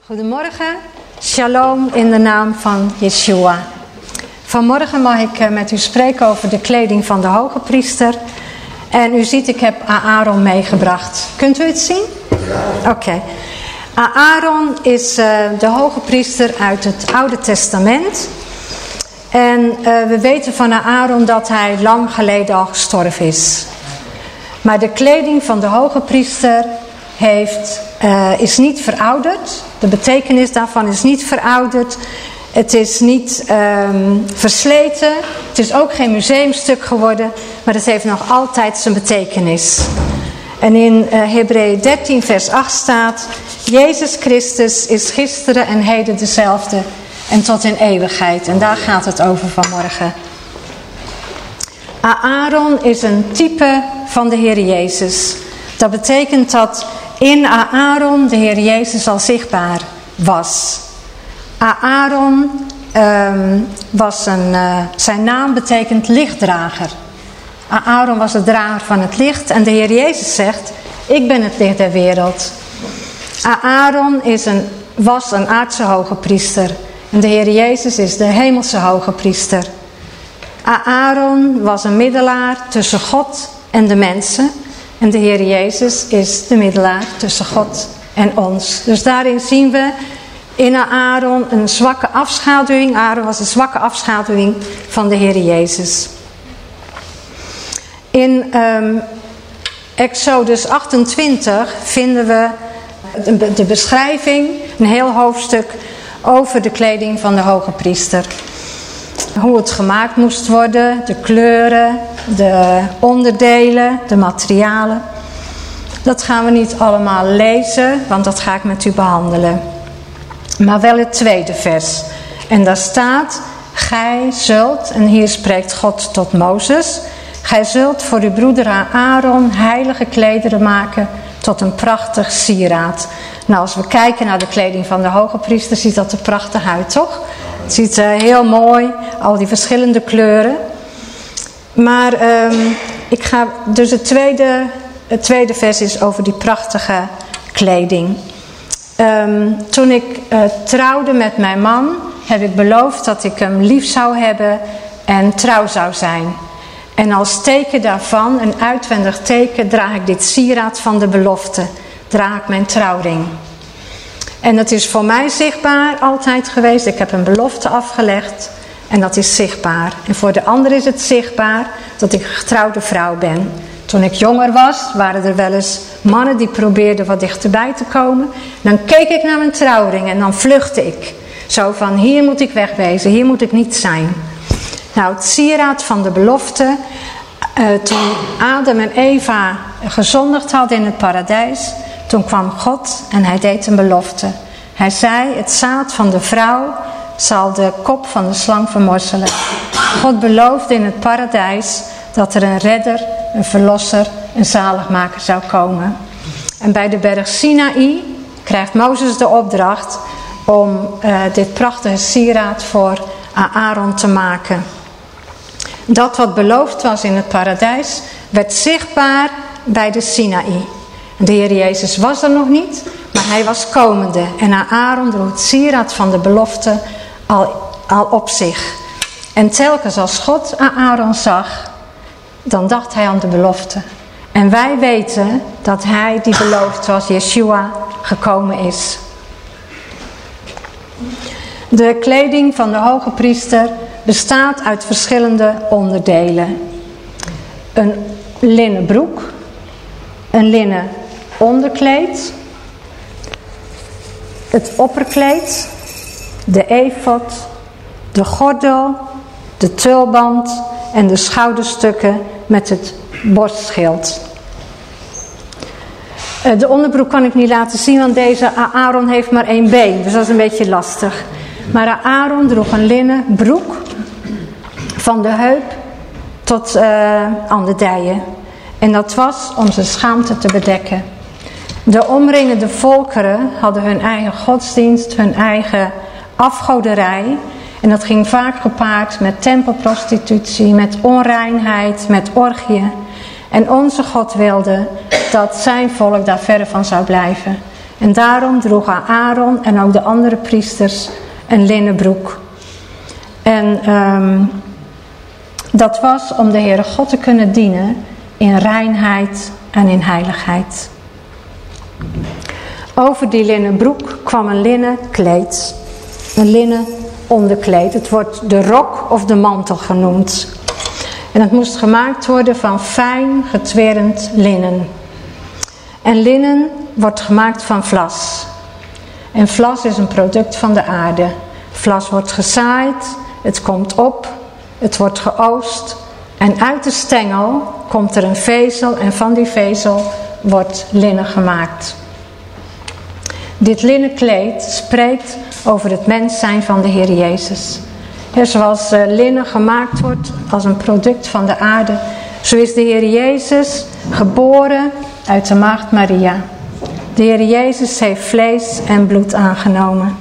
Goedemorgen, shalom in de naam van Yeshua. Vanmorgen mag ik eh, met u spreken over de kleding van de hoge priester. En u ziet, ik heb Aaron meegebracht. Kunt u het zien? Oké. Aaron is eh, de hoge priester uit het Oude Testament. En eh, we weten van Aaron dat hij lang geleden al gestorven is. Maar de kleding van de hoge priester heeft, is niet verouderd. De betekenis daarvan is niet verouderd. Het is niet ehm, versleten. Het is ook geen museumstuk geworden. Maar het heeft nog altijd zijn betekenis. En in uh, Hebreeën 13 vers 8 staat... Jezus Christus is gisteren en heden dezelfde en tot in eeuwigheid. En daar gaat het over vanmorgen. Aaron is een type van de Heer Jezus. Dat betekent dat in Aaron de Heer Jezus al zichtbaar was. Aaron um, was een, uh, zijn naam betekent lichtdrager. Aaron was de drager van het licht en de Heer Jezus zegt, ik ben het licht der wereld. Aaron is een, was een aardse hoge priester en de Heer Jezus is de hemelse hoge priester. Aaron was een middelaar tussen God en de mensen en de Heer Jezus is de middelaar tussen God en ons. Dus daarin zien we in Aaron een zwakke afschaduwing. Aaron was een zwakke afschaduwing van de Heer Jezus. In um, Exodus 28 vinden we de beschrijving, een heel hoofdstuk over de kleding van de hoge priester. Hoe het gemaakt moest worden, de kleuren, de onderdelen, de materialen. Dat gaan we niet allemaal lezen, want dat ga ik met u behandelen. Maar wel het tweede vers. En daar staat, gij zult, en hier spreekt God tot Mozes... Gij zult voor uw broeder Aaron heilige klederen maken tot een prachtig sieraad. Nou, als we kijken naar de kleding van de hoge priester, ziet dat er prachtig uit, toch? Het ziet er heel mooi, al die verschillende kleuren. Maar um, ik ga, dus het tweede, het tweede vers is over die prachtige kleding. Um, toen ik uh, trouwde met mijn man, heb ik beloofd dat ik hem lief zou hebben en trouw zou zijn. En als teken daarvan, een uitwendig teken, draag ik dit sieraad van de belofte. Draag ik mijn trouwring. En dat is voor mij zichtbaar altijd geweest. Ik heb een belofte afgelegd en dat is zichtbaar. En voor de ander is het zichtbaar dat ik een getrouwde vrouw ben. Toen ik jonger was, waren er wel eens mannen die probeerden wat dichterbij te komen. Dan keek ik naar mijn trouwring en dan vluchtte ik. Zo van, hier moet ik wegwezen, hier moet ik niet zijn. Nou, het sieraad van de belofte. Uh, toen Adam en Eva gezondigd hadden in het paradijs, toen kwam God en hij deed een belofte. Hij zei, het zaad van de vrouw zal de kop van de slang vermorzelen. God beloofde in het paradijs dat er een redder, een verlosser, een zaligmaker zou komen. En bij de berg Sinaï krijgt Mozes de opdracht om uh, dit prachtige sieraad voor Aaron te maken. Dat wat beloofd was in het paradijs werd zichtbaar bij de Sinaï. De Heer Jezus was er nog niet, maar hij was komende. En Aaron droeg het sieraad van de belofte al, al op zich. En telkens als God Aaron zag, dan dacht hij aan de belofte. En wij weten dat hij die beloofd was, Yeshua, gekomen is. De kleding van de hoge priester bestaat uit verschillende onderdelen. Een linnen broek, een linnen onderkleed, het opperkleed, de efot, de gordel, de tulband en de schouderstukken met het borstschild. Eh, de onderbroek kan ik niet laten zien, want deze Aaron heeft maar één been, dus dat is een beetje lastig. Maar Aaron droeg een linnen broek van de heup tot uh, aan de dijen. En dat was om zijn schaamte te bedekken. De omringende volkeren hadden hun eigen godsdienst, hun eigen afgoderij. En dat ging vaak gepaard met tempelprostitutie, met onreinheid, met orgieën. En onze God wilde dat zijn volk daar verder van zou blijven. En daarom droegen Aaron en ook de andere priesters een linnen broek. En um, dat was om de Heere God te kunnen dienen in reinheid en in heiligheid. Over die linnen broek kwam een linnen kleed. Een linnen onderkleed. Het wordt de rok of de mantel genoemd. En het moest gemaakt worden van fijn getwerend linnen. En linnen wordt gemaakt van vlas. En vlas is een product van de aarde. Vlas wordt gezaaid, het komt op, het wordt geoost. En uit de stengel komt er een vezel en van die vezel wordt linnen gemaakt. Dit linnen kleed spreekt over het mens zijn van de Heer Jezus. zoals uh, linnen gemaakt wordt als een product van de aarde, zo is de Heer Jezus geboren uit de maagd Maria. De Heer Jezus heeft vlees en bloed aangenomen.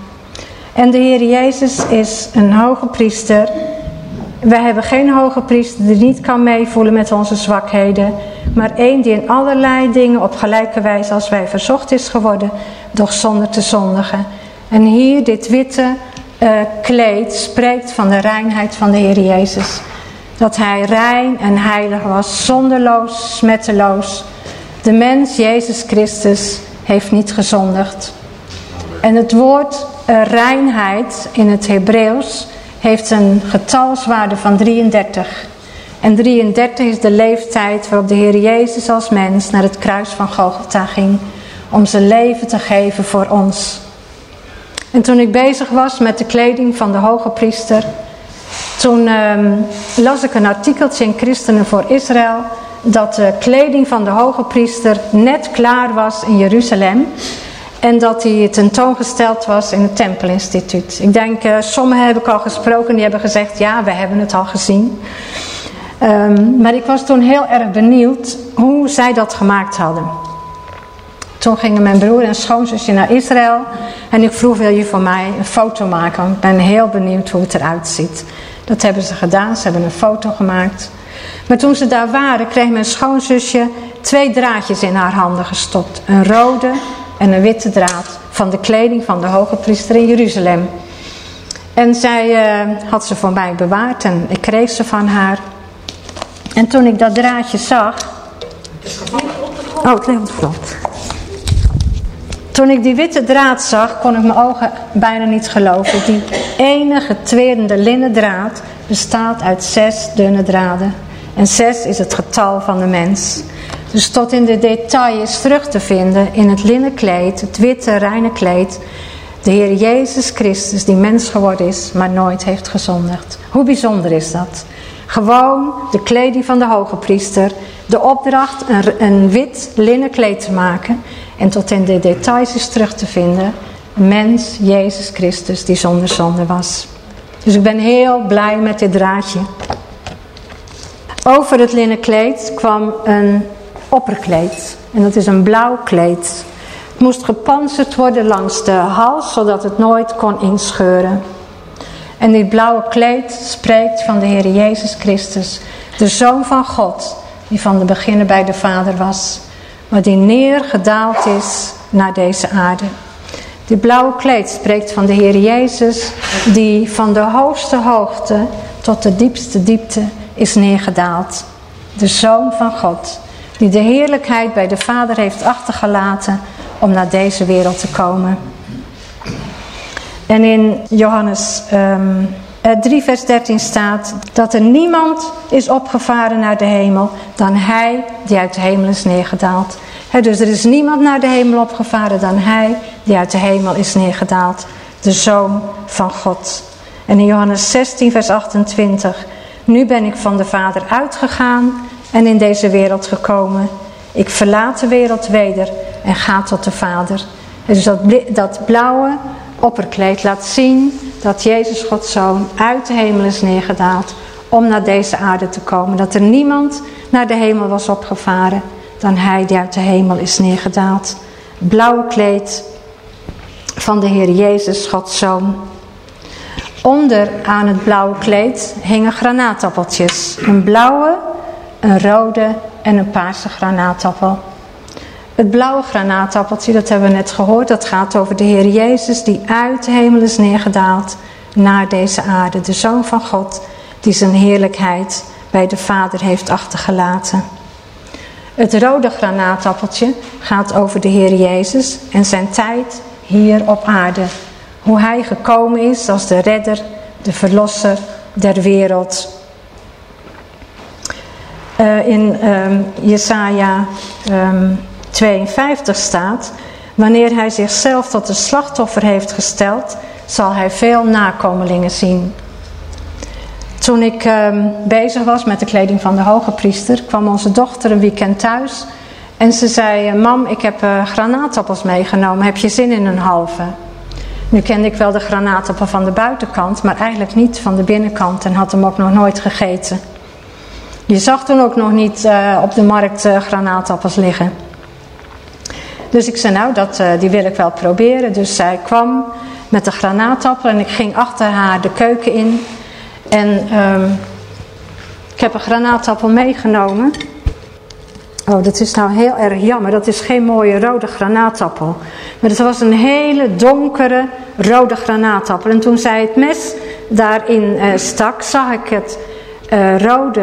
En de Heer Jezus is een hoge priester. Wij hebben geen hoge priester die niet kan meevoelen met onze zwakheden. Maar één die in allerlei dingen op gelijke wijze als wij verzocht is geworden, doch zonder te zondigen. En hier dit witte uh, kleed spreekt van de reinheid van de Heer Jezus. Dat hij rein en heilig was, zonderloos, smetteloos. De mens, Jezus Christus, heeft niet gezondigd. En het woord uh, reinheid in het Hebreeuws heeft een getalswaarde van 33. En 33 is de leeftijd waarop de Heer Jezus als mens naar het kruis van Golgotha ging. Om zijn leven te geven voor ons. En toen ik bezig was met de kleding van de hoge priester. Toen um, las ik een artikeltje in Christenen voor Israël. Dat de kleding van de hoge priester net klaar was in Jeruzalem. En dat hij tentoongesteld was in het Tempelinstituut. Ik denk, uh, sommigen heb ik al gesproken, die hebben gezegd, ja, we hebben het al gezien. Um, maar ik was toen heel erg benieuwd hoe zij dat gemaakt hadden. Toen gingen mijn broer en schoonzusje naar Israël. En ik vroeg, wil je voor mij een foto maken? ik ben heel benieuwd hoe het eruit ziet. Dat hebben ze gedaan, ze hebben een foto gemaakt. Maar toen ze daar waren, kreeg mijn schoonzusje twee draadjes in haar handen gestopt. Een rode en een witte draad van de kleding van de hoge priester in Jeruzalem. En zij uh, had ze voor mij bewaard en ik kreeg ze van haar. En toen ik dat draadje zag... Oh, het ligt op de grond. Toen ik die witte draad zag, kon ik mijn ogen bijna niet geloven. Die ene getwerende linnen draad bestaat uit zes dunne draden. En zes is het getal van de mens. Dus tot in de details terug te vinden in het linnen kleed, het witte reine kleed. De Heer Jezus Christus die mens geworden is, maar nooit heeft gezondigd. Hoe bijzonder is dat? Gewoon de kleding van de hoge priester. De opdracht een, een wit linnen kleed te maken. En tot in de details is terug te vinden. Mens, Jezus Christus, die zonder zonde was. Dus ik ben heel blij met dit draadje. Over het linnen kleed kwam een opperkleed. En dat is een blauw kleed. Het moest gepanzerd worden langs de hals, zodat het nooit kon inscheuren. En dit blauwe kleed spreekt van de Heer Jezus Christus, de Zoon van God, die van de beginnen bij de Vader was, maar die neergedaald is naar deze aarde. Dit blauwe kleed spreekt van de Heer Jezus, die van de hoogste hoogte tot de diepste diepte is neergedaald. De Zoon van God, die de heerlijkheid bij de Vader heeft achtergelaten om naar deze wereld te komen. En in Johannes ehm, 3 eh, vers 13 staat dat er niemand is opgevaren naar de hemel dan hij die uit de hemel is neergedaald. dus er is niemand naar de hemel opgevaren dan hij die uit de hemel is neergedaald. De Zoon van God. En in Johannes 16 vers 28. Nu ben ik van de Vader uitgegaan en in deze wereld gekomen. Ik verlaat de wereld weder en ga tot de Vader. Dus dat, dat blauwe opperkleed laat zien dat Jezus Gods Zoon uit de hemel is neergedaald om naar deze aarde te komen. Dat er niemand naar de hemel was opgevaren dan hij die uit de hemel is neergedaald. Blauwe kleed van de Heer Jezus, Gods Zoon. Onder aan het blauwe kleed hingen granaatappeltjes. Een blauwe, een rode en een paarse granaatappel. Het blauwe granaatappeltje, dat hebben we net gehoord, dat gaat over de Heer Jezus die uit de hemel is neergedaald naar deze aarde. De Zoon van God die zijn heerlijkheid bij de Vader heeft achtergelaten. Het rode granaatappeltje gaat over de Heer Jezus en zijn tijd hier op aarde. Hoe hij gekomen is als de redder, de verlosser der wereld. Uh, in um, Jesaja um, 52 staat, wanneer hij zichzelf tot een slachtoffer heeft gesteld, zal hij veel nakomelingen zien. Toen ik um, bezig was met de kleding van de hoge priester, kwam onze dochter een weekend thuis. En ze zei, mam, ik heb uh, granaatappels meegenomen, heb je zin in een halve? Nu kende ik wel de granaatappel van de buitenkant, maar eigenlijk niet van de binnenkant en had hem ook nog nooit gegeten. Je zag toen ook nog niet uh, op de markt granaatappels liggen. Dus ik zei, nou, dat, die wil ik wel proberen. Dus zij kwam met de granaatappel en ik ging achter haar de keuken in. En um, ik heb een granaatappel meegenomen. Oh, dat is nou heel erg jammer. Dat is geen mooie rode granaatappel. Maar het was een hele donkere rode granaatappel. En toen zij het mes daarin uh, stak, zag ik het uh, rode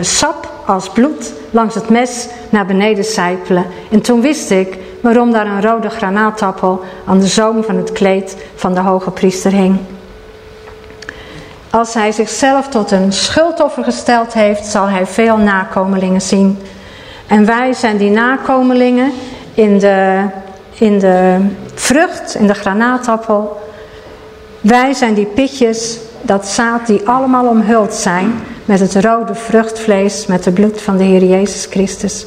sap als bloed langs het mes naar beneden sijpelen. En toen wist ik waarom daar een rode granaatappel aan de zoom van het kleed van de hoge priester hing. Als hij zichzelf tot een schuldoffer gesteld heeft, zal hij veel nakomelingen zien. En wij zijn die nakomelingen in de, in de vrucht, in de granaatappel. Wij zijn die pitjes, dat zaad die allemaal omhuld zijn met het rode vruchtvlees, met het bloed van de Heer Jezus Christus.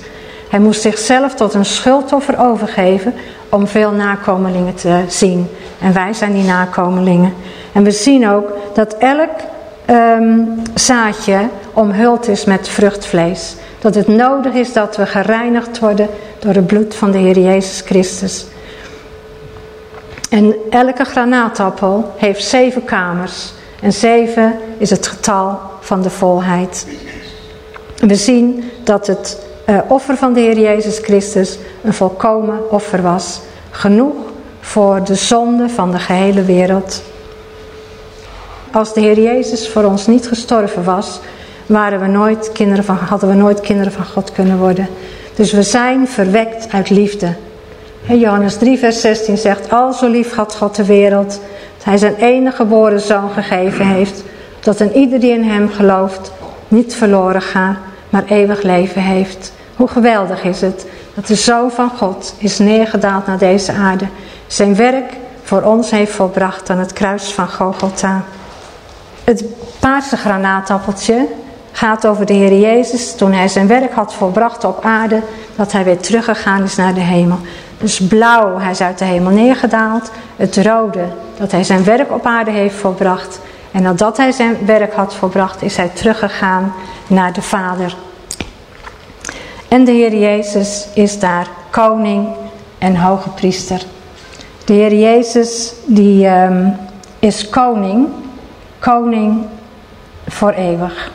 Hij moest zichzelf tot een schuldoffer overgeven om veel nakomelingen te zien. En wij zijn die nakomelingen. En we zien ook dat elk um, zaadje omhuld is met vruchtvlees. Dat het nodig is dat we gereinigd worden door het bloed van de Heer Jezus Christus. En elke granaatappel heeft zeven kamers. En zeven is het getal van de volheid. We zien dat het uh, offer van de Heer Jezus Christus een volkomen offer was. Genoeg voor de zonde van de gehele wereld. Als de Heer Jezus voor ons niet gestorven was, waren we nooit kinderen van, hadden we nooit kinderen van God kunnen worden. Dus we zijn verwekt uit liefde. Johannes 3 vers 16 zegt, al zo lief had God de wereld, dat hij zijn enige geboren zoon gegeven heeft, dat een ieder die in hem gelooft niet verloren gaat, maar eeuwig leven heeft. Hoe geweldig is het dat de Zoon van God is neergedaald naar deze aarde. Zijn werk voor ons heeft volbracht aan het kruis van Gogolta. Het paarse granaatappeltje gaat over de Heer Jezus toen hij zijn werk had volbracht op aarde, dat hij weer teruggegaan is naar de hemel. Dus blauw, hij is uit de hemel neergedaald. Het rode, dat hij zijn werk op aarde heeft volbracht. En nadat hij zijn werk had volbracht, is hij teruggegaan naar de Vader. En de Heer Jezus is daar koning en hoge priester. De Heer Jezus die um, is koning, koning voor eeuwig.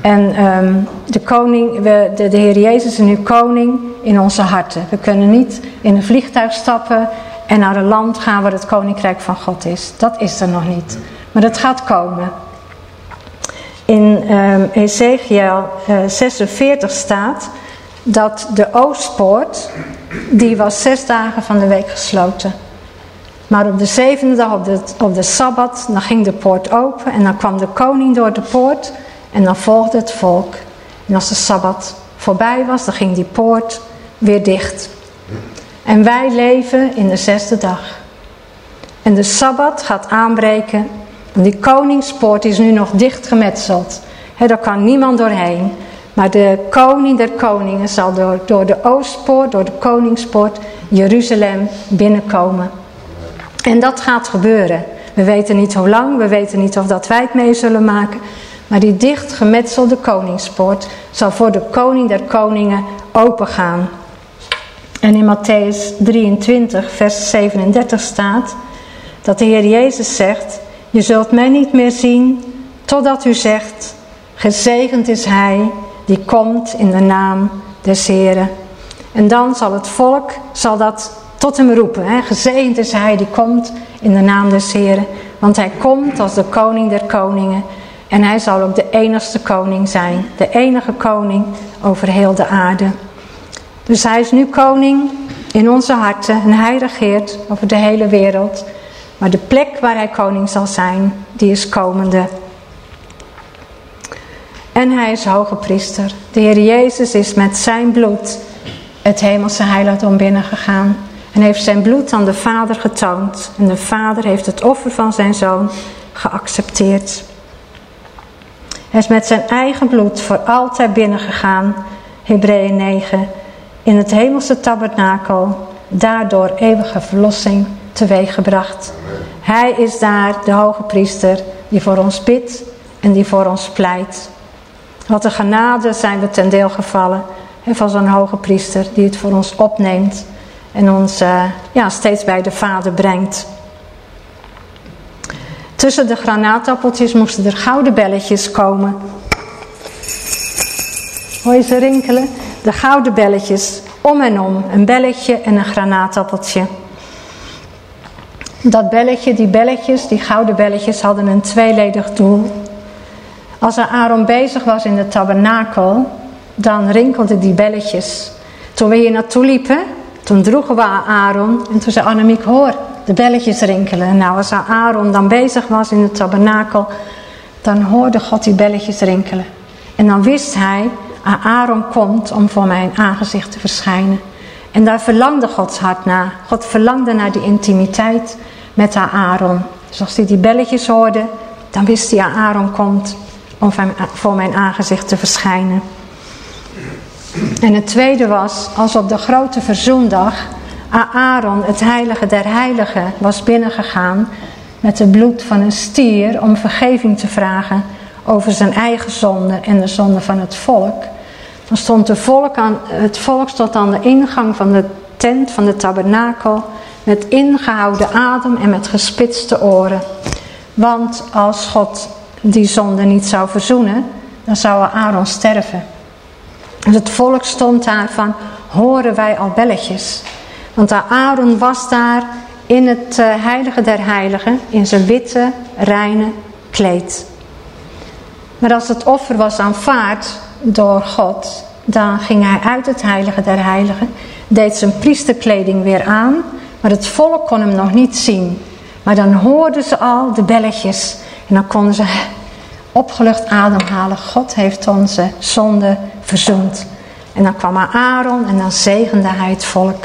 En um, de, koning, we, de, de Heer Jezus is nu koning in onze harten. We kunnen niet in een vliegtuig stappen en naar een land gaan waar het koninkrijk van God is. Dat is er nog niet. Maar dat gaat komen. In um, Ezekiel uh, 46 staat dat de oostpoort, die was zes dagen van de week gesloten. Maar op de zevende dag, op de, op de Sabbat, dan ging de poort open en dan kwam de koning door de poort en dan volgde het volk. En als de Sabbat voorbij was, dan ging die poort weer dicht. En wij leven in de zesde dag. En de Sabbat gaat aanbreken. Die koningspoort is nu nog dicht gemetseld. Daar kan niemand doorheen. Maar de koning der koningen zal door, door de oostpoort, door de koningspoort, Jeruzalem binnenkomen. En dat gaat gebeuren. We weten niet hoe lang, we weten niet of dat wij het mee zullen maken. Maar die dicht gemetselde koningspoort zal voor de koning der koningen opengaan. En in Matthäus 23, vers 37 staat dat de Heer Jezus zegt, je zult mij niet meer zien totdat u zegt, gezegend is hij die komt in de naam des Heren. En dan zal het volk zal dat tot hem roepen. Hè? Gezegend is hij die komt in de naam des Heren. Want hij komt als de koning der koningen. En hij zal ook de enigste koning zijn. De enige koning over heel de aarde. Dus hij is nu koning in onze harten. En hij regeert over de hele wereld. Maar de plek waar hij koning zal zijn, die is komende. En hij is hoge priester. De Heer Jezus is met zijn bloed het hemelse heiligdom binnengegaan. En heeft zijn bloed aan de Vader getoond. En de Vader heeft het offer van zijn Zoon geaccepteerd. Hij is met zijn eigen bloed voor altijd binnengegaan. Hebreeën 9. In het hemelse tabernakel. Daardoor eeuwige verlossing teweeggebracht. Hij is daar de hoge priester die voor ons bidt en die voor ons pleit. Wat de genade zijn we ten deel gevallen. En van zo'n hoge priester die het voor ons opneemt. En ons uh, ja, steeds bij de vader brengt. Tussen de granaatappeltjes moesten er gouden belletjes komen. Hoor je ze rinkelen? De gouden belletjes. Om en om. Een belletje en een granaatappeltje. Dat belletje, die belletjes, die gouden belletjes hadden een tweeledig doel. Als Aaron bezig was in de tabernakel, dan rinkelden die belletjes. Toen we hier naartoe liepen, toen droegen we Aaron en toen zei Annemiek, hoor, de belletjes rinkelen. Nou, als Aaron dan bezig was in de tabernakel, dan hoorde God die belletjes rinkelen. En dan wist hij, Aaron komt om voor mijn aangezicht te verschijnen. En daar verlangde Gods hart naar. God verlangde naar die intimiteit met Aaron. Dus als hij die belletjes hoorde, dan wist hij, Aaron komt om voor mijn aangezicht te verschijnen. En het tweede was, als op de grote verzoendag Aaron, het heilige der heiligen, was binnengegaan met het bloed van een stier om vergeving te vragen over zijn eigen zonde en de zonde van het volk. Dan stond volk aan, het volk stond aan de ingang van de tent van de tabernakel met ingehouden adem en met gespitste oren. Want als God die zonde niet zou verzoenen, dan zou Aaron sterven. Dus het volk stond daar van, horen wij al belletjes. Want Aaron was daar in het eh, heilige der heiligen, in zijn witte, reine kleed. Maar als het offer was aanvaard door God, dan ging hij uit het heilige der heiligen, deed zijn priesterkleding weer aan, maar het volk kon hem nog niet zien. Maar dan hoorden ze al de belletjes en dan konden ze opgelucht ademhalen. God heeft onze zonde verzoend. En dan kwam Aaron en dan zegende hij het volk.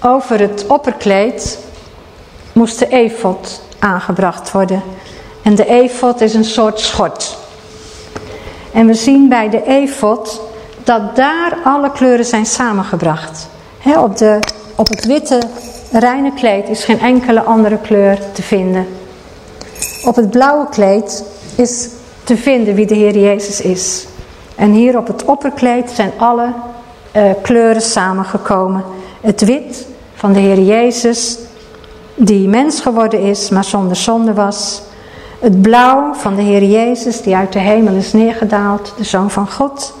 Over het opperkleed moest de efot aangebracht worden. En de efot is een soort schort. En we zien bij de efot dat daar alle kleuren zijn samengebracht. op, de, op het witte reine kleed is geen enkele andere kleur te vinden. Op het blauwe kleed is te vinden wie de Heer Jezus is. En hier op het opperkleed zijn alle uh, kleuren samengekomen. Het wit van de Heer Jezus, die mens geworden is, maar zonder zonde was. Het blauw van de Heer Jezus, die uit de hemel is neergedaald, de Zoon van God.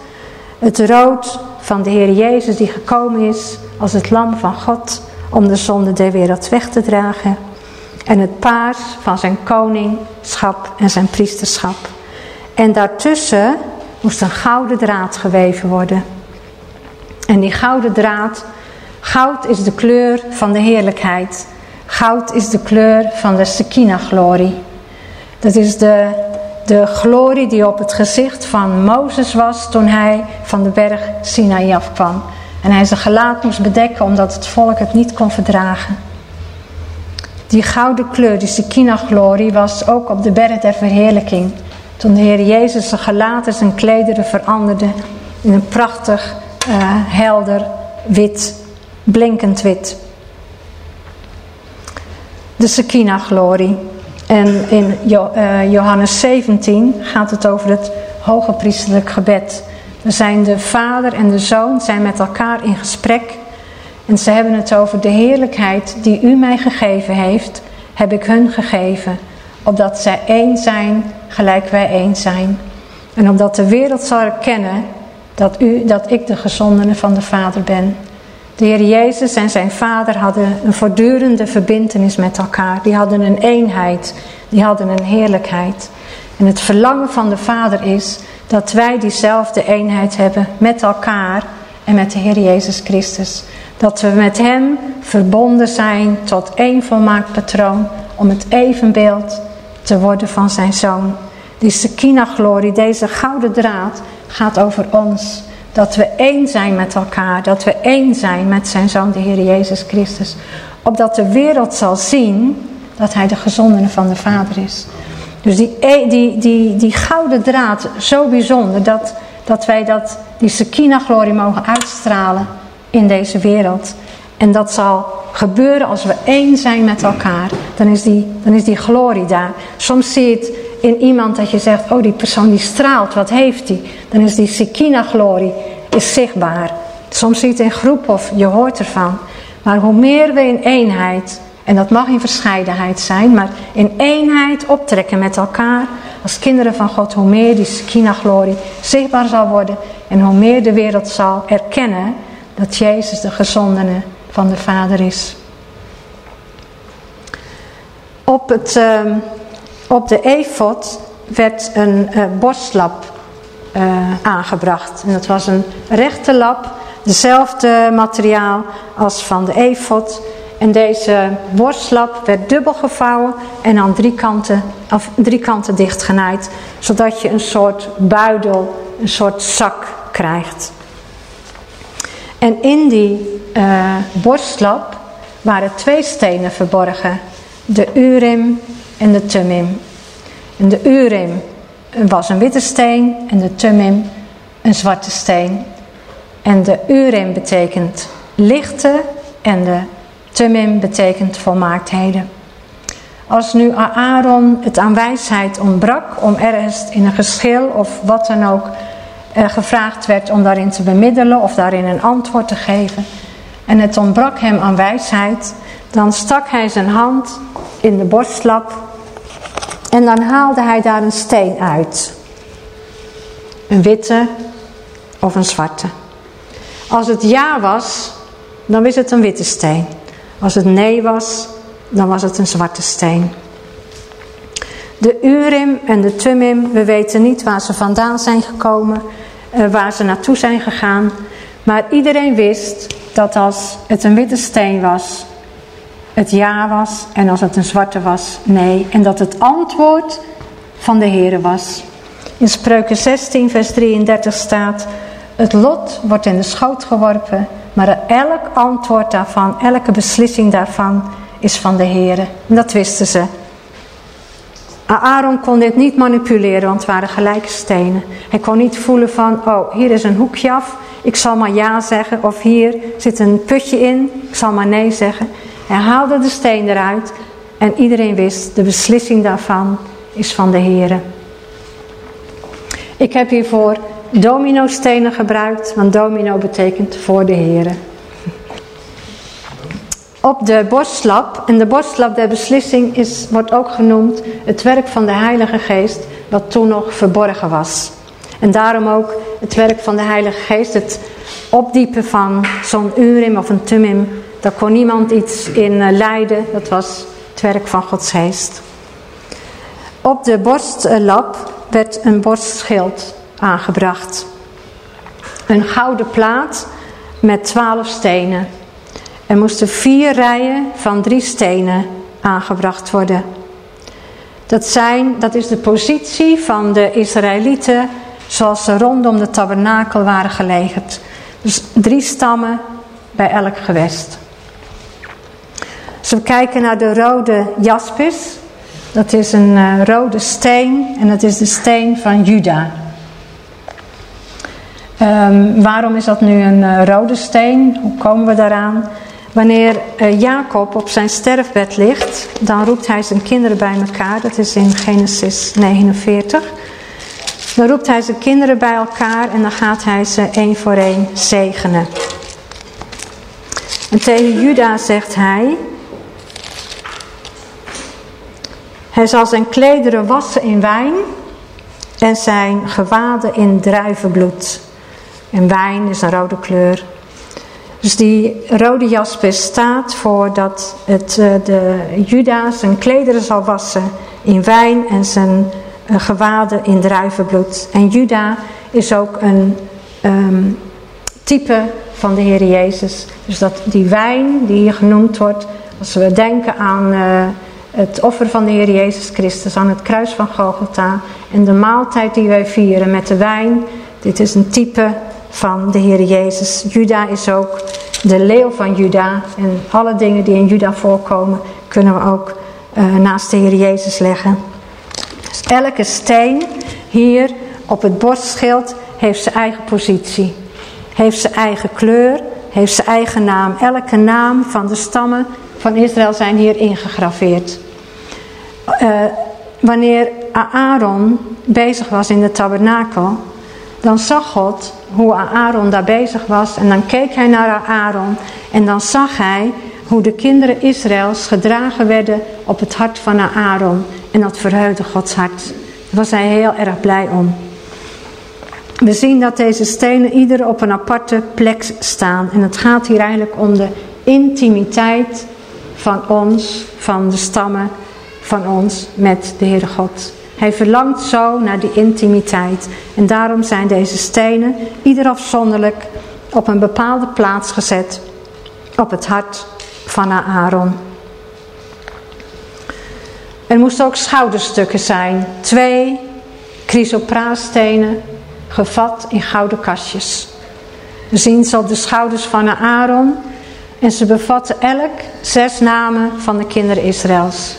Het rood van de Heer Jezus, die gekomen is als het lam van God om de zonde der wereld weg te dragen. En het paars van zijn koningschap en zijn priesterschap. En daartussen moest een gouden draad geweven worden. En die gouden draad, goud is de kleur van de heerlijkheid. Goud is de kleur van de Shekinah-glorie. Dat is de, de glorie die op het gezicht van Mozes was toen hij van de berg Sinaï afkwam. En hij zijn gelaat moest bedekken omdat het volk het niet kon verdragen. Die gouden kleur, die Shekinah-glorie, was ook op de berg der verheerlijking. Toen de Heer Jezus zijn gelaat en zijn klederen veranderde in een prachtig, uh, helder, wit, blinkend wit. De Shekinah-glorie. En in eh, Johannes 17 gaat het over het hoge priesterlijk gebed. Er zijn de vader en de zoon zijn met elkaar in gesprek. En ze hebben het over de heerlijkheid die u mij gegeven heeft, heb ik hun gegeven. Opdat zij één zijn, gelijk wij één zijn. En opdat de wereld zal erkennen dat, u, dat ik de gezondene van de Vader ben. De Heer Jezus en zijn Vader hadden een voortdurende verbintenis met elkaar. Die hadden een eenheid, die hadden een heerlijkheid. En het verlangen van de Vader is dat wij diezelfde eenheid hebben met elkaar en met de Heer Jezus Christus. Dat we met Hem verbonden zijn tot één volmaakt patroon om het evenbeeld te worden van zijn Zoon. Die Sekina-glorie, deze gouden draad, gaat over ons. Dat we één zijn met elkaar. Dat we één zijn met zijn Zoon, de Heer Jezus Christus. Opdat de wereld zal zien dat Hij de gezondene van de Vader is. Dus die, e, die, die, die gouden draad, zo bijzonder, dat, dat wij dat, die Sekina-glorie mogen uitstralen in deze wereld. En dat zal gebeuren als we één zijn met elkaar. Dan is die, dan is die glorie daar. Soms zie je het in iemand dat je zegt, oh die persoon die straalt, wat heeft die? Dan is die Sekina-glorie is zichtbaar. Soms zie je het in groep of je hoort ervan. Maar hoe meer we in eenheid, en dat mag in verscheidenheid zijn, maar in eenheid optrekken met elkaar, als kinderen van God, hoe meer die Sekina-glorie zichtbaar zal worden en hoe meer de wereld zal erkennen dat Jezus de gezondene van de Vader is. Op, het, uh, op de efot werd een uh, borstlap uh, aangebracht. En dat was een rechte lap, dezelfde materiaal als van de efot. En deze borstlap werd dubbel gevouwen en aan drie kanten, of drie kanten dichtgenaaid. Zodat je een soort buidel, een soort zak krijgt. En in die uh, borstlap waren twee stenen verborgen. De Urim en de Tumim. En de Urim was een witte steen en de Tumim een zwarte steen. En de Urim betekent lichte en de Tumim betekent volmaaktheden. Als nu Aaron het aan wijsheid ontbrak om ergens in een geschil of wat dan ook uh, gevraagd werd om daarin te bemiddelen of daarin een antwoord te geven. En het ontbrak hem aan wijsheid. Dan stak hij zijn hand in de borstlap en dan haalde hij daar een steen uit. Een witte of een zwarte. Als het ja was, dan was het een witte steen. Als het nee was, dan was het een zwarte steen. De Urim en de Tumim, we weten niet waar ze vandaan zijn gekomen, eh, waar ze naartoe zijn gegaan. Maar iedereen wist dat als het een witte steen was, het ja was. En als het een zwarte was, nee. En dat het antwoord van de Heer was. In Spreuken 16 vers 33 staat... Het lot wordt in de schoot geworpen... maar elk antwoord daarvan, elke beslissing daarvan is van de Heer. En dat wisten ze. Aaron kon dit niet manipuleren, want het waren gelijke stenen. Hij kon niet voelen van, oh, hier is een hoekje af, ik zal maar ja zeggen. Of hier zit een putje in, ik zal maar nee zeggen. Hij haalde de steen eruit en iedereen wist, de beslissing daarvan is van de Heer. Ik heb hiervoor domino stenen gebruikt, want domino betekent voor de Heer op de borstlap. En de borstlap der beslissing is, wordt ook genoemd het werk van de Heilige Geest, wat toen nog verborgen was. En daarom ook het werk van de Heilige Geest, het opdiepen van zo'n urim of een tumim. Daar kon niemand iets in eh, leiden, dat was het werk van Gods Geest. Op de borstlap werd een borstschild aangebracht. Een gouden plaat met twaalf stenen. Er moesten vier rijen van drie stenen aangebracht worden. Dat, zijn, dat is de positie van de Israëlieten zoals ze rondom de tabernakel waren gelegerd. Dus drie stammen bij elk gewest. Als we kijken naar de rode jaspis, dat is een uh, rode steen en dat is de steen van Juda. Um, waarom is dat nu een uh, rode steen? Hoe komen we daaraan? Wanneer uh, Jacob op zijn sterfbed ligt, dan roept hij zijn kinderen bij elkaar. Dat is in Genesis 49. Dan roept hij zijn kinderen bij elkaar en dan gaat hij ze één voor één zegenen. En tegen Juda zegt hij, hij zal zijn klederen wassen in wijn en zijn gewaden in druivenbloed. En wijn is een rode kleur. Dus die rode jaspis staat voor dat het, eh, de Juda zijn klederen zal wassen in wijn en zijn eh, gewaden in druivenbloed. En Juda is ook een um, type van de Heer Jezus. Dus dat die wijn die hier genoemd wordt, als we denken aan uh, het offer van de Heer Jezus Christus, aan het kruis van Golgotha en de maaltijd die wij vieren met de wijn, dit is een type van de Heer Jezus. Juda is ook de leeuw van Juda en alle dingen die in Juda voorkomen kunnen we ook uh, naast de Heer Jezus leggen. Dus elke steen hier op het borstschild heeft zijn eigen positie heeft zijn eigen kleur, heeft zijn eigen naam. Elke naam van de stammen van Israël zijn hier ingegraveerd. Uh, wanneer Aaron bezig was in de tabernakel, dan zag God hoe Aaron daar bezig was. En dan keek hij naar Aaron en dan zag hij hoe de kinderen Israëls gedragen werden op het hart van Aaron. En dat verheugde Gods hart. Daar was hij heel erg blij om. We zien dat deze stenen ieder op een aparte plek staan. En het gaat hier eigenlijk om de intimiteit van ons, van de stammen van ons met de Heere God. Hij verlangt zo naar die intimiteit. En daarom zijn deze stenen ieder afzonderlijk op een bepaalde plaats gezet op het hart van Aaron. Er moesten ook schouderstukken zijn. Twee chrysopraastenen gevat in gouden kastjes. We zien ze op de schouders van Aaron en ze bevatten elk zes namen van de kinderen Israëls.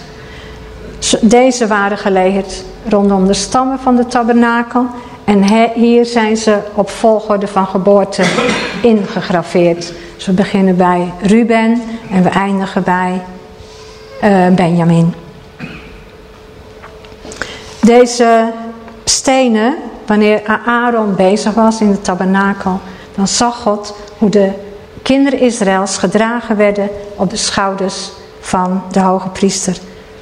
Deze waren gelegerd rondom de stammen van de tabernakel en hier zijn ze op volgorde van geboorte ingegraveerd. Dus we beginnen bij Ruben en we eindigen bij uh, Benjamin. Deze stenen Wanneer Aaron bezig was in de tabernakel, dan zag God hoe de kinderen Israëls gedragen werden op de schouders van de hoge priester.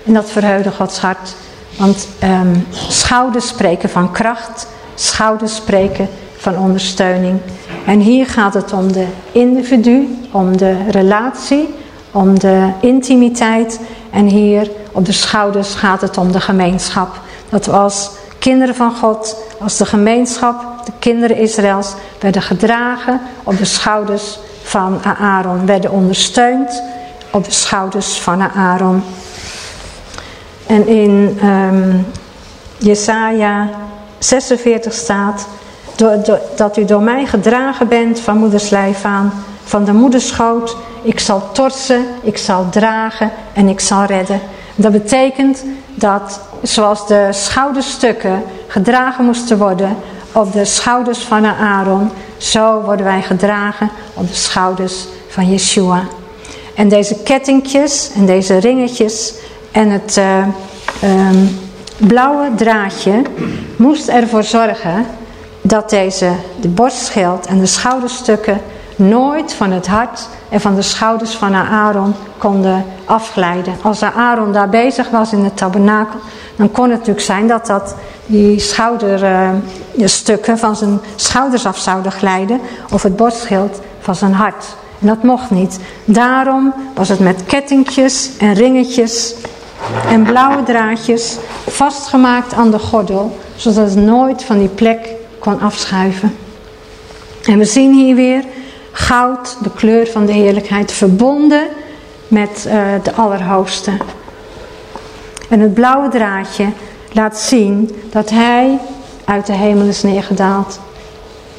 En dat verheugde Gods hart. Want um, schouders spreken van kracht, schouders spreken van ondersteuning. En hier gaat het om de individu, om de relatie, om de intimiteit. En hier op de schouders gaat het om de gemeenschap. Dat we als kinderen van God, als de gemeenschap, de kinderen Israëls, werden gedragen op de schouders van Aaron, werden ondersteund op de schouders van Aaron. En in um, Jesaja 46 staat, dat u door mij gedragen bent van moederslijf aan, van de moederschoot. Ik zal torsen, ik zal dragen en ik zal redden. Dat betekent dat zoals de schouderstukken gedragen moesten worden op de schouders van Aaron, zo worden wij gedragen op de schouders van Yeshua. En deze kettingjes en deze ringetjes en het uh, um, blauwe draadje moest ervoor zorgen dat deze, de borstschild en de schouderstukken nooit van het hart en van de schouders van Aaron konden afglijden. Als Aaron daar bezig was in het tabernakel, dan kon het natuurlijk zijn dat, dat die schouderstukken van zijn schouders af zouden glijden of het borstschild van zijn hart. En dat mocht niet. Daarom was het met kettingjes en ringetjes en blauwe draadjes vastgemaakt aan de gordel, zodat het nooit van die plek kon afschuiven. En we zien hier weer goud, de kleur van de heerlijkheid, verbonden met uh, de Allerhoogste. En het blauwe draadje laat zien dat hij uit de hemel is neergedaald.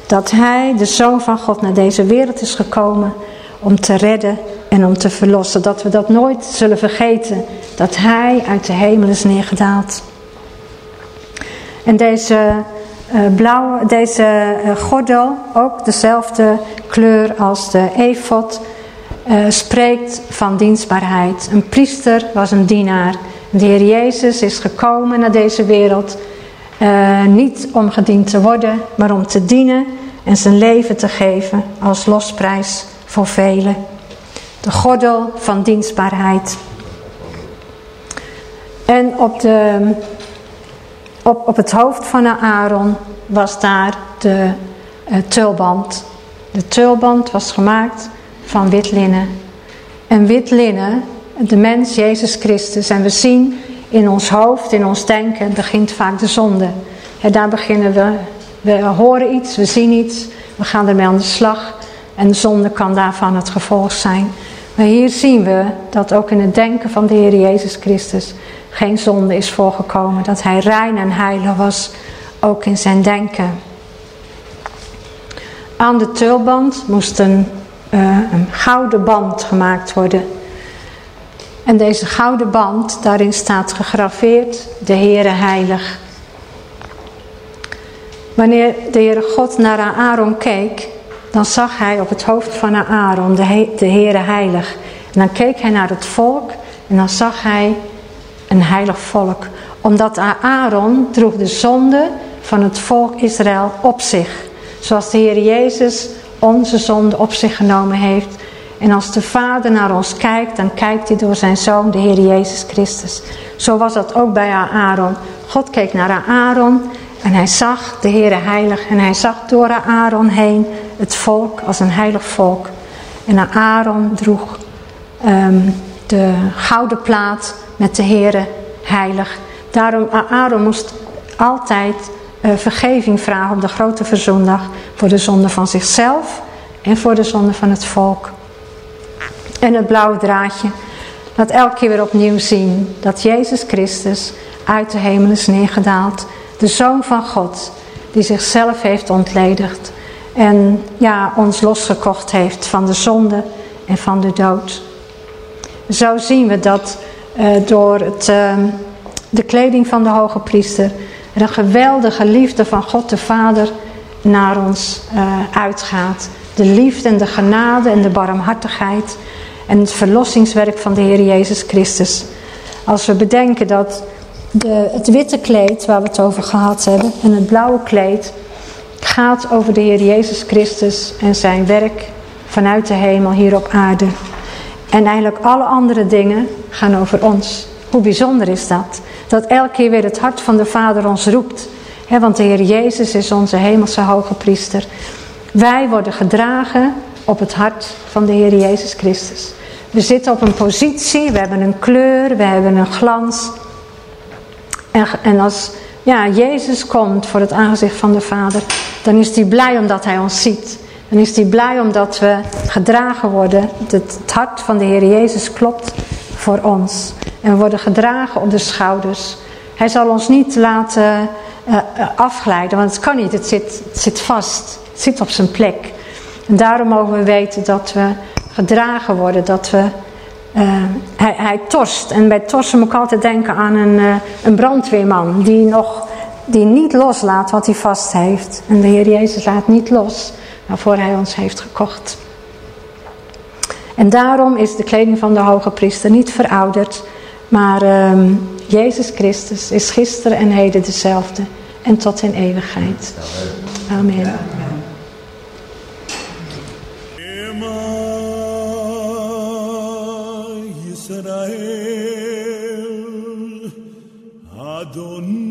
Dat hij, de Zoon van God, naar deze wereld is gekomen om te redden en om te verlossen. Dat we dat nooit zullen vergeten, dat hij uit de hemel is neergedaald. En deze blauwe, deze uh, gordel, ook dezelfde kleur als de efot, eh, spreekt van dienstbaarheid. Een priester was een dienaar. De Heer Jezus is gekomen naar deze wereld niet om gediend te worden, maar om te dienen en zijn leven te geven als losprijs voor velen. De gordel van dienstbaarheid. En op, de, op, op het hoofd van Aaron was daar de uh, tulband. De tulband was gemaakt van wit linnen. En wit linnen, de mens Jezus Christus. En we zien in ons hoofd, in ons denken, begint vaak de zonde. En daar beginnen we, we horen iets, we zien iets, we gaan ermee aan de slag. En de zonde kan daarvan het gevolg zijn. Maar hier zien we dat ook in het denken van de Heer Jezus Christus geen zonde is voorgekomen. Dat hij rein en heilig was, ook in zijn denken. Aan de tulband moest een, uh, een gouden band gemaakt worden. En deze gouden band, daarin staat gegraveerd de Heere Heilig. Wanneer de Heere God naar Aaron keek, dan zag hij op het hoofd van Aaron de, de Heere Heilig. En dan keek hij naar het volk en dan zag hij een heilig volk. Omdat Aaron droeg de zonde van het volk Israël op zich. Zoals de Heer Jezus onze zonde op zich genomen heeft. En als de Vader naar ons kijkt, dan kijkt hij door zijn Zoon, de Heer Jezus Christus. Zo was dat ook bij Aaron. God keek naar Aaron en hij zag de Heere heilig. En hij zag door Aaron heen het volk als een heilig volk. En Aaron droeg um, de gouden plaat met de Heere heilig. Daarom, Aaron moest altijd uh, vergeving vragen op de grote verzondag. Voor de zonde van zichzelf en voor de zonde van het volk. En het blauwe draadje laat elke keer weer opnieuw zien dat Jezus Christus uit de hemel is neergedaald. De Zoon van God die zichzelf heeft ontledigd. En ja, ons losgekocht heeft van de zonde en van de dood. Zo zien we dat uh, door het, uh, de kleding van de hoge priester... er een geweldige liefde van God de Vader naar ons uh, uitgaat. De liefde en de genade en de barmhartigheid en het verlossingswerk van de Heer Jezus Christus. Als we bedenken dat de, het witte kleed waar we het over gehad hebben en het blauwe kleed gaat over de Heer Jezus Christus en zijn werk vanuit de hemel hier op aarde. En eigenlijk alle andere dingen gaan over ons. Hoe bijzonder is dat? Dat elke keer weer het hart van de Vader ons roept. want de Heer Jezus is onze hemelse hoge priester. Wij worden gedragen op het hart van de Heer Jezus Christus. We zitten op een positie, we hebben een kleur, we hebben een glans. En, en als ja, Jezus komt voor het aangezicht van de Vader, dan is hij blij omdat hij ons ziet. Dan is hij blij omdat we gedragen worden. Het, hart van de Heer Jezus klopt voor ons. En we worden gedragen op de schouders. Hij zal ons niet laten uh, afglijden, want het kan niet. Het zit, het zit vast. Het zit op zijn plek. En daarom mogen we weten dat we gedragen worden, dat we... Uh, hij, hij, torst. En bij torsen moet ik altijd denken aan een, een brandweerman die, nog, die niet loslaat wat hij vast heeft. En de Heer Jezus laat niet los waarvoor hij ons heeft gekocht. En daarom is de kleding van de hoge priester niet verouderd, maar ehm, Jezus Christus is gisteren en heden dezelfde en tot in eeuwigheid. Amen. Israel, Adonai.